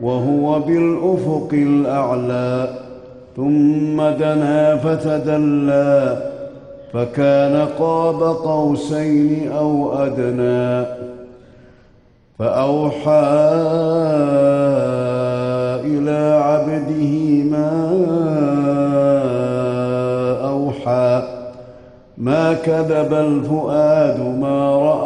وهو بالأفق الأعلى ثم دنا فتدلى فكان قاب قوسين أو أدنى. فأوحى إلى عبده ما أوحى ما كذب الفؤاد ما رأى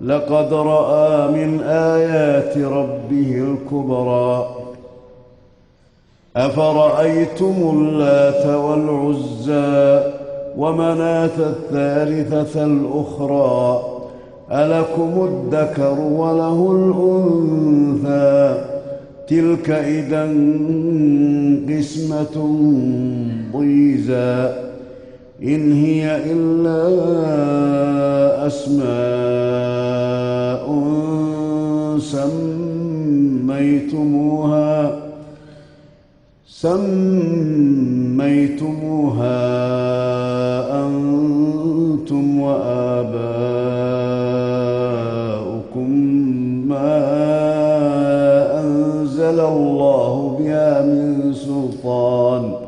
لقد رأى من آيات ربه الكبرى. أفرأيتم اللات والعزى ومناة الثالثة الأخرى؟ ألكم الذكر وله الأنثى؟ تلك إذا قسمة ضيزى. إن هي إلا أسماء سميتموها سميتموها أنتم وآباؤكم ما أنزل الله بها من سلطان.